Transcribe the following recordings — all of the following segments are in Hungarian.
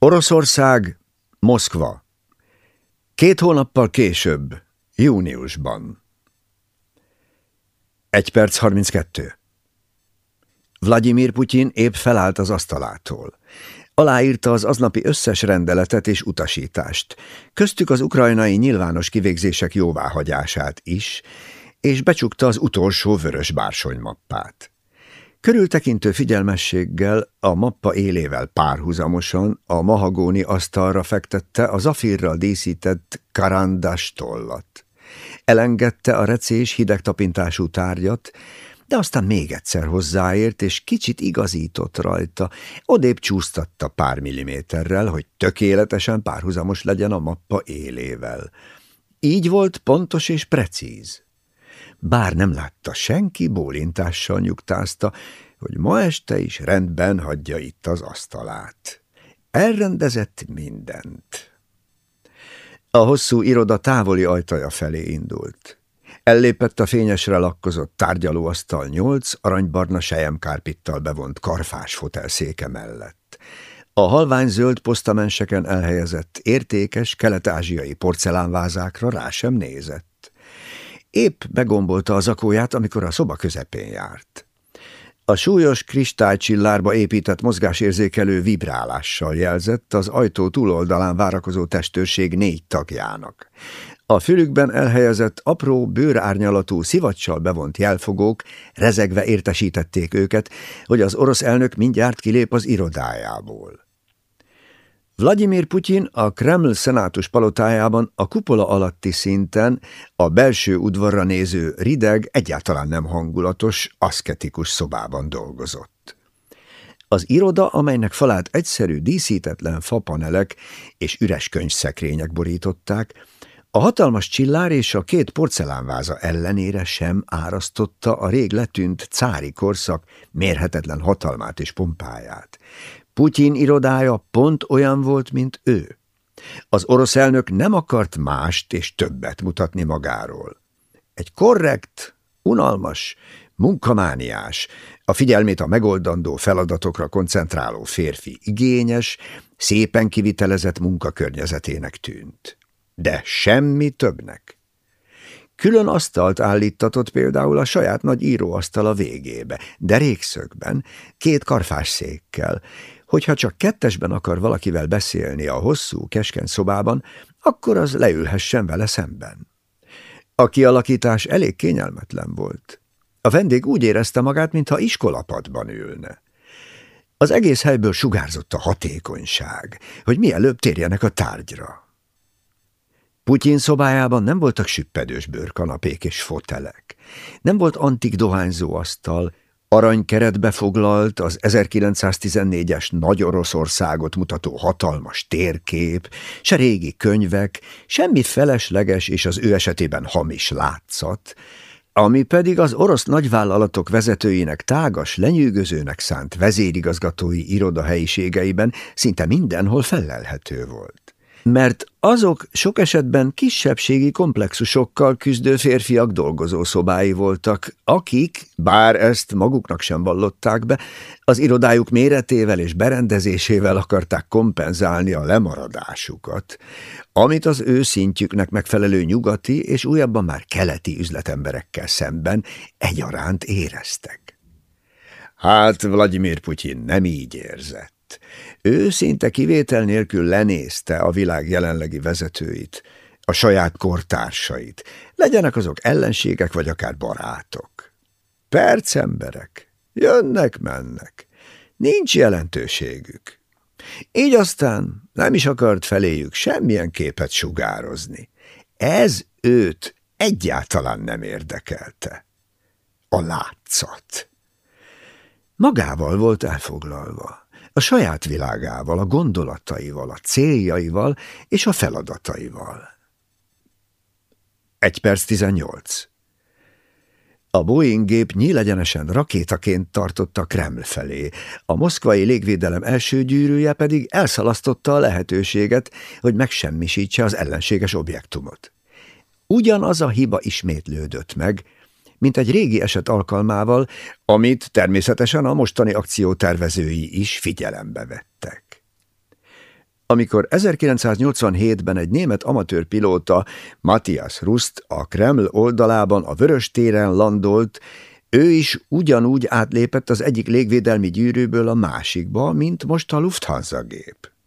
Oroszország, Moszkva. Két hónappal később, júniusban. Egy perc 32. Vladimir Putyin épp felállt az asztalától. Aláírta az aznapi összes rendeletet és utasítást, köztük az ukrajnai nyilvános kivégzések jóváhagyását is, és becsukta az utolsó vörös bársonymappát. Körültekintő figyelmességgel a mappa élével párhuzamosan a mahagóni asztalra fektette a zafírral díszített karandas tollat. Elengedte a recés hideg tapintású tárgyat, de aztán még egyszer hozzáért, és kicsit igazított rajta, odébb csúsztatta pár milliméterrel, hogy tökéletesen párhuzamos legyen a mappa élével. Így volt pontos és precíz. Bár nem látta senki, bólintással nyugtázta, hogy ma este is rendben hagyja itt az asztalát. Elrendezett mindent. A hosszú iroda távoli ajtaja felé indult. Ellépett a fényesre lakkozott tárgyalóasztal nyolc aranybarna sejemkárpittal bevont karfás fotelszéke mellett. A halványzöld posztamenseken elhelyezett értékes kelet-ázsiai porcelánvázákra rá sem nézett. Épp begombolta az akóját, amikor a szoba közepén járt. A súlyos kristálycsillárba épített mozgásérzékelő vibrálással jelzett az ajtó túloldalán várakozó testőrség négy tagjának. A fülükben elhelyezett apró, bőrárnyalatú, szivacsal bevont jelfogók rezegve értesítették őket, hogy az orosz elnök mindjárt kilép az irodájából. Vladimir Putyin a Kreml szenátus palotájában a kupola alatti szinten a belső udvarra néző rideg, egyáltalán nem hangulatos, aszketikus szobában dolgozott. Az iroda, amelynek falát egyszerű, díszítetlen fapanelek és üres könyvszekrények borították, a hatalmas csillár és a két porcelánváza ellenére sem árasztotta a rég letűnt cári korszak mérhetetlen hatalmát és pompáját. Putyin irodája pont olyan volt, mint ő. Az orosz elnök nem akart mást és többet mutatni magáról. Egy korrekt, unalmas, munkamániás, a figyelmét a megoldandó feladatokra koncentráló férfi igényes, szépen kivitelezett munkakörnyezetének tűnt. De semmi többnek. Külön asztalt állítatott például a saját nagy íróasztala végébe, derékszögben, két karfás székkel, Hogyha csak kettesben akar valakivel beszélni a hosszú, keskeny szobában, akkor az leülhessen vele szemben. A kialakítás elég kényelmetlen volt. A vendég úgy érezte magát, mintha iskolapadban ülne. Az egész helyből sugárzott a hatékonyság, hogy mielőbb térjenek a tárgyra. Putyin szobájában nem voltak süppedős bőrkanapék és fotelek. Nem volt antik dohányzó asztal, Aranykeretbe foglalt az 1914-es Nagy Oroszországot mutató hatalmas térkép, se régi könyvek, semmi felesleges és az ő esetében hamis látszat, ami pedig az orosz nagyvállalatok vezetőinek tágas, lenyűgözőnek szánt vezérigazgatói irodahelyiségeiben szinte mindenhol felelhető volt mert azok sok esetben kisebbségi komplexusokkal küzdő férfiak dolgozó szobái voltak, akik, bár ezt maguknak sem vallották be, az irodájuk méretével és berendezésével akarták kompenzálni a lemaradásukat, amit az ő szintjüknek megfelelő nyugati és újabban már keleti üzletemberekkel szemben egyaránt éreztek. Hát Vladimir Putyin nem így érzett. Ő szinte kivétel nélkül lenézte a világ jelenlegi vezetőit, a saját kortársait, legyenek azok ellenségek vagy akár barátok. Percemberek, jönnek-mennek, nincs jelentőségük. Így aztán nem is akart feléjük semmilyen képet sugározni. Ez őt egyáltalán nem érdekelte. A látszat. Magával volt elfoglalva a saját világával, a gondolataival, a céljaival és a feladataival. Egy perc tizennyolc. A Boeing gép nyílegyenesen rakétaként tartotta Kreml felé, a moszkvai légvédelem első gyűrűje pedig elszalasztotta a lehetőséget, hogy megsemmisítse az ellenséges objektumot. Ugyanaz a hiba ismétlődött meg, mint egy régi eset alkalmával, amit természetesen a mostani akció tervezői is figyelembe vettek. amikor 1987-ben egy német amatőr pilóta, Matthias Rust a Kreml oldalában a Vörös téren landolt, ő is ugyanúgy átlépett az egyik légvédelmi gyűrűből a másikba, mint most a Lufthansa gép.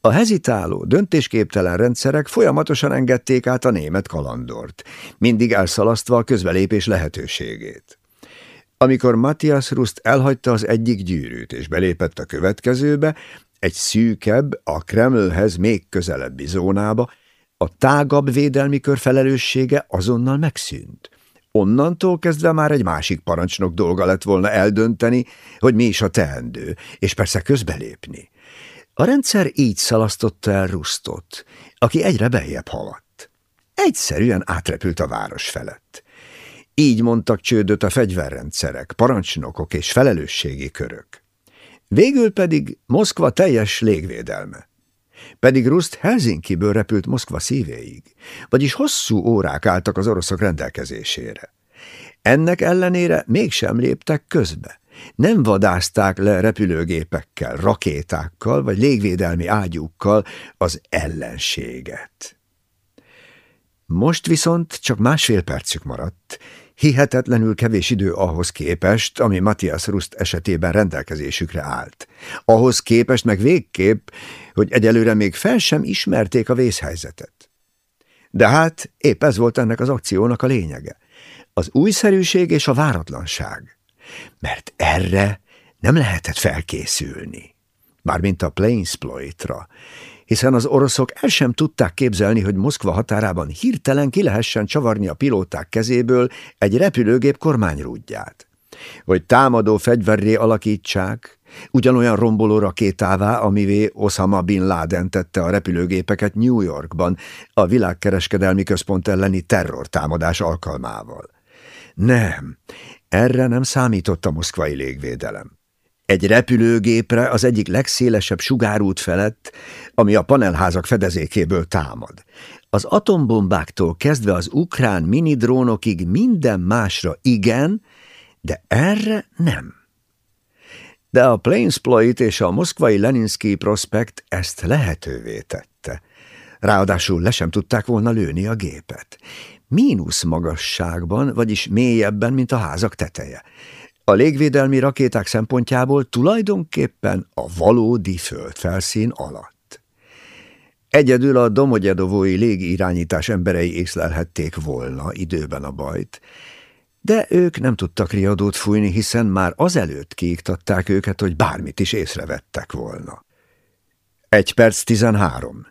A hezitáló, döntésképtelen rendszerek folyamatosan engedték át a német kalandort, mindig elszalasztva a közbelépés lehetőségét. Amikor Matthias Rust elhagyta az egyik gyűrűt és belépett a következőbe, egy szűkebb, a Kremlhez még közelebbi zónába, a tágabb védelmi kör felelőssége azonnal megszűnt. Onnantól kezdve már egy másik parancsnok dolga lett volna eldönteni, hogy mi is a teendő, és persze közbelépni. A rendszer így szalasztotta el Rustot, aki egyre beljebb haladt. Egyszerűen átrepült a város felett. Így mondtak csődöt a fegyverrendszerek, parancsnokok és felelősségi körök. Végül pedig Moszkva teljes légvédelme. Pedig Rust Helsinkiből repült Moszkva szívéig, vagyis hosszú órák álltak az oroszok rendelkezésére. Ennek ellenére mégsem léptek közbe. Nem vadázták le repülőgépekkel, rakétákkal vagy légvédelmi ágyúkkal az ellenséget. Most viszont csak másfél percük maradt, hihetetlenül kevés idő ahhoz képest, ami Matthias Rust esetében rendelkezésükre állt. Ahhoz képest meg végképp, hogy egyelőre még fel sem ismerték a vészhelyzetet. De hát épp ez volt ennek az akciónak a lényege. Az újszerűség és a váratlanság. Mert erre nem lehetett felkészülni. Mármint a Plainsploitra, hiszen az oroszok el sem tudták képzelni, hogy Moszkva határában hirtelen ki lehessen csavarni a pilóták kezéből egy repülőgép kormányrúdját. Vagy támadó fegyverré alakítsák, ugyanolyan romboló rakétává, amivé Osama Bin Laden tette a repülőgépeket New Yorkban a világkereskedelmi központ elleni terrortámadás alkalmával. Nem, erre nem számított a moszkvai légvédelem. Egy repülőgépre az egyik legszélesebb sugárút felett, ami a panelházak fedezékéből támad. Az atombombáktól kezdve az ukrán minidrónokig minden másra igen, de erre nem. De a Plainsploit és a moszkvai Leninsky Prospekt ezt lehetővé tette. Ráadásul le sem tudták volna lőni a gépet. Mínusz magasságban, vagyis mélyebben, mint a házak teteje. A légvédelmi rakéták szempontjából tulajdonképpen a valódi földfelszín alatt. Egyedül a domogyedovói légirányítás emberei észlelhették volna időben a bajt, de ők nem tudtak riadót fújni, hiszen már azelőtt kiiktatták őket, hogy bármit is észrevettek volna. Egy perc tizenhárom.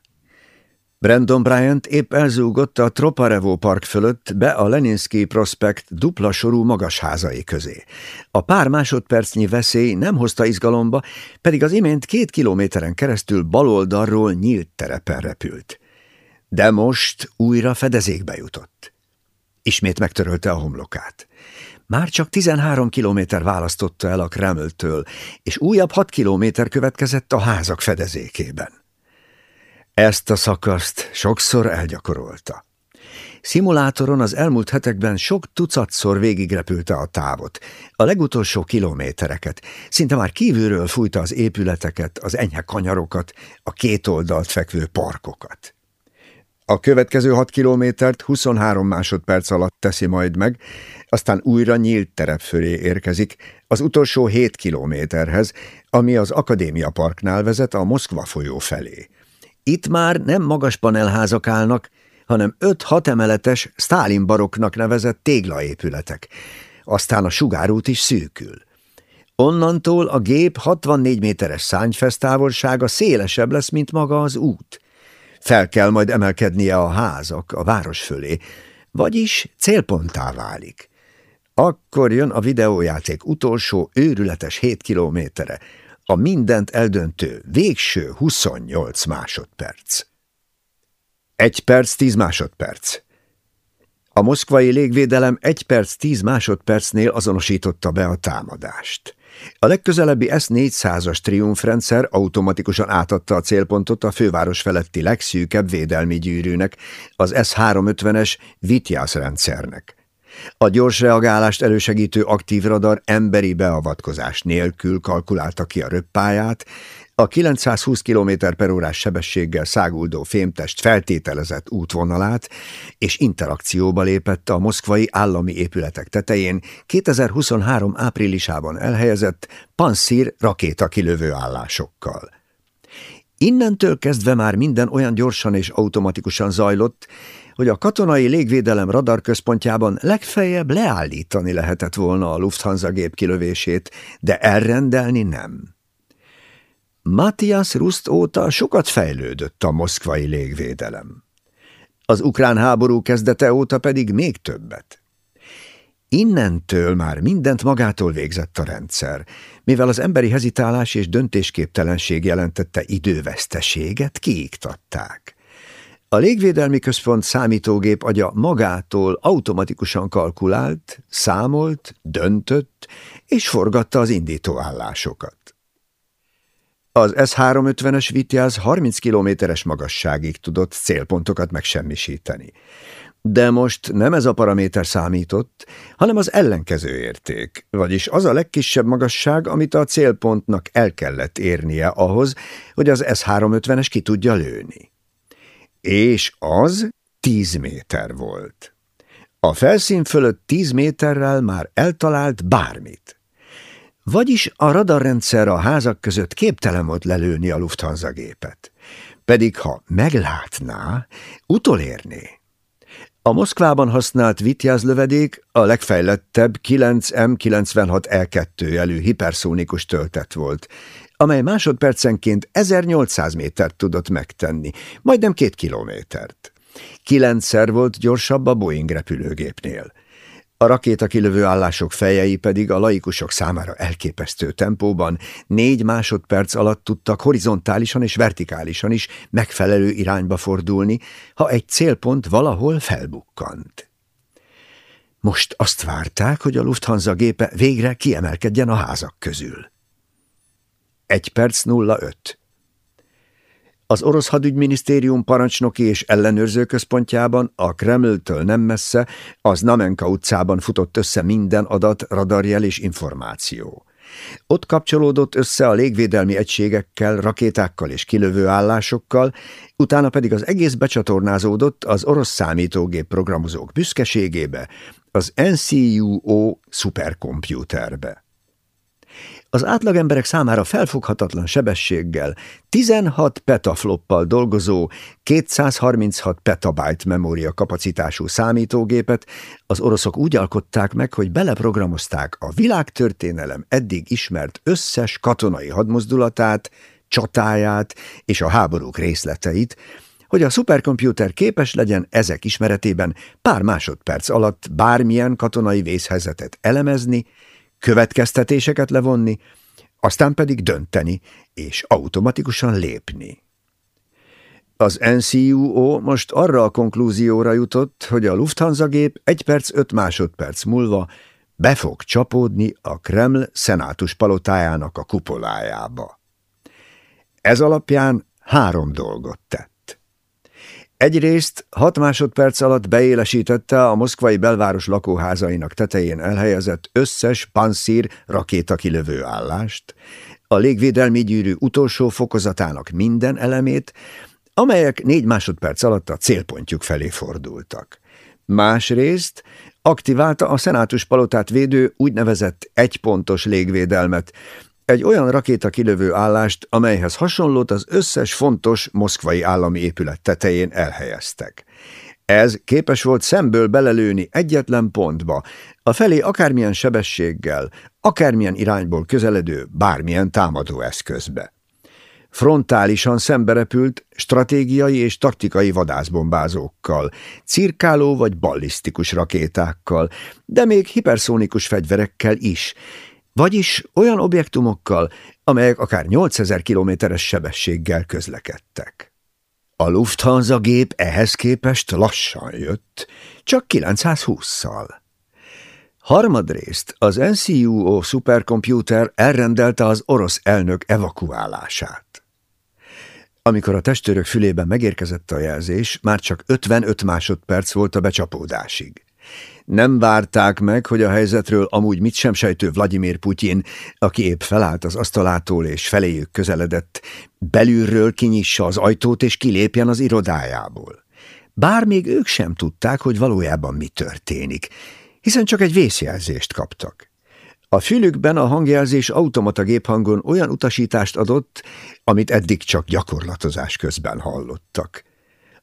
Brandon Bryant épp elzúgott a Troparevo Park fölött be a Leninsky Prospekt dupla sorú magasházai közé. A pár másodpercnyi veszély nem hozta izgalomba, pedig az imént két kilométeren keresztül baloldalról nyílt terepen repült. De most újra fedezékbe jutott. Ismét megtörölte a homlokát. Már csak 13 kilométer választotta el a Kremltől, és újabb 6 kilométer következett a házak fedezékében. Ezt a szakaszt sokszor elgyakorolta. Szimulátoron az elmúlt hetekben sok tucatszor végigrepülte a távot, a legutolsó kilométereket, szinte már kívülről fújta az épületeket, az enyhe kanyarokat, a két oldalt fekvő parkokat. A következő hat kilométert 23 másodperc alatt teszi majd meg, aztán újra nyílt terep fölé érkezik, az utolsó 7 kilométerhez, ami az Akadémia Parknál vezet a Moszkva folyó felé. Itt már nem magas panelházak állnak, hanem öt-hat emeletes Stálin baroknak nevezett téglaépületek. Aztán a sugárút is szűkül. Onnantól a gép 64 méteres szányfesztávolsága szélesebb lesz, mint maga az út. Fel kell majd emelkednie a házak a város fölé, vagyis célponttá válik. Akkor jön a videójáték utolsó őrületes 7 kilométere, a mindent eldöntő végső 28 másodperc. Egy perc, tíz másodperc. A moszkvai légvédelem egy perc, tíz másodpercnél azonosította be a támadást. A legközelebbi S-400-as triumfrendszer automatikusan átadta a célpontot a főváros feletti legszűkebb védelmi gyűrűnek, az S-350-es Vityász rendszernek. A gyors reagálást elősegítő aktív radar emberi beavatkozás nélkül kalkulálta ki a röppáját, A 920 km per órás sebességgel száguldó fémtest feltételezett útvonalát és interakcióba lépett a moszkvai állami épületek tetején 2023 áprilisában elhelyezett panszír rakétakilövő állásokkal. Innentől kezdve már minden olyan gyorsan és automatikusan zajlott, hogy a katonai légvédelem radarközpontjában legfeljebb leállítani lehetett volna a Lufthansa gép kilövését, de elrendelni nem. Matthias Rust óta sokat fejlődött a moszkvai légvédelem. Az ukrán háború kezdete óta pedig még többet. Innentől már mindent magától végzett a rendszer, mivel az emberi hezitálás és döntésképtelenség jelentette időveszteséget, kiiktatták. A légvédelmi központ számítógép agya magától automatikusan kalkulált, számolt, döntött és forgatta az indítóállásokat. Az S-350-es Vityáz 30 kilométeres magasságig tudott célpontokat megsemmisíteni. De most nem ez a paraméter számított, hanem az ellenkező érték, vagyis az a legkisebb magasság, amit a célpontnak el kellett érnie ahhoz, hogy az S-350-es ki tudja lőni. És az 10 méter volt. A felszín fölött 10 méterrel már eltalált bármit. Vagyis a radarrendszer a házak között képtelen volt lelőni a Lufthansa gépet. Pedig ha meglátná, utolérné. A Moszkvában használt Vityáz lövedék a legfejlettebb 9M96E2 jelű hiperszónikus töltet volt, amely másodpercenként 1800 métert tudott megtenni, majdnem két kilométert. Kilencszer volt gyorsabb a Boeing repülőgépnél. A rakétakilövő állások fejei pedig a laikusok számára elképesztő tempóban négy másodperc alatt tudtak horizontálisan és vertikálisan is megfelelő irányba fordulni, ha egy célpont valahol felbukkant. Most azt várták, hogy a Lufthansa gépe végre kiemelkedjen a házak közül. Egy perc nulla öt. Az orosz hadügyminisztérium parancsnoki és ellenőrző központjában, a Kremltől nem messze, az Namenka utcában futott össze minden adat, radarjel és információ. Ott kapcsolódott össze a légvédelmi egységekkel, rakétákkal és kilövő állásokkal, utána pedig az egész becsatornázódott az orosz számítógép programozók büszkeségébe, az NCUO szuperkomputerbe az átlagemberek számára felfoghatatlan sebességgel 16 petafloppal dolgozó 236 petabyte memória kapacitású számítógépet az oroszok úgy alkották meg, hogy beleprogramozták a világtörténelem eddig ismert összes katonai hadmozdulatát, csatáját és a háborúk részleteit, hogy a szuperkomputer képes legyen ezek ismeretében pár másodperc alatt bármilyen katonai vészhelyzetet elemezni, következtetéseket levonni, aztán pedig dönteni és automatikusan lépni. Az NCUO most arra a konklúzióra jutott, hogy a Lufthansa gép egy perc öt másodperc múlva be fog csapódni a Kreml szenátus palotájának a kupolájába. Ez alapján három dolgot tett. Egyrészt hat másodperc alatt beélesítette a moszkvai belváros lakóházainak tetején elhelyezett összes panszír rakétakilövő állást, a légvédelmi gyűrű utolsó fokozatának minden elemét, amelyek négy másodperc alatt a célpontjuk felé fordultak. Másrészt aktiválta a szenátus palotát védő úgynevezett egypontos légvédelmet, egy olyan rakéta kilövő állást, amelyhez hasonlót az összes fontos moszkvai állami épület tetején elhelyeztek. Ez képes volt szemből belelőni egyetlen pontba, a felé akármilyen sebességgel, akármilyen irányból közeledő bármilyen támadó eszközbe. Frontálisan szemberepült stratégiai és taktikai vadászbombázókkal, cirkáló vagy ballisztikus rakétákkal, de még hiperszónikus fegyverekkel is, vagyis olyan objektumokkal, amelyek akár 8000 kilométeres sebességgel közlekedtek. A Lufthansa gép ehhez képest lassan jött, csak 920-szal. Harmadrészt az NCUO szuperkomputer elrendelte az orosz elnök evakuálását. Amikor a testőrök fülében megérkezett a jelzés, már csak 55 másodperc volt a becsapódásig. Nem várták meg, hogy a helyzetről amúgy mit sem sejtő Vladimir Putyin, aki épp felállt az asztalától és feléjük közeledett, belülről kinyissa az ajtót és kilépjen az irodájából. Bár még ők sem tudták, hogy valójában mi történik, hiszen csak egy vészjelzést kaptak. A fülükben a hangjelzés automata géphangon olyan utasítást adott, amit eddig csak gyakorlatozás közben hallottak.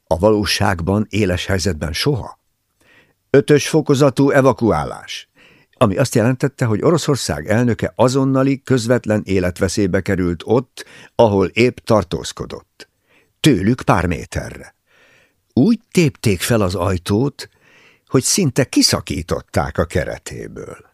A valóságban, éles helyzetben soha. Ötös fokozatú evakuálás, ami azt jelentette, hogy Oroszország elnöke azonnali, közvetlen életveszélybe került ott, ahol épp tartózkodott. Tőlük pár méterre. Úgy tépték fel az ajtót, hogy szinte kiszakították a keretéből.